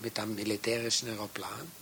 mit einem militärischen Aeroplan.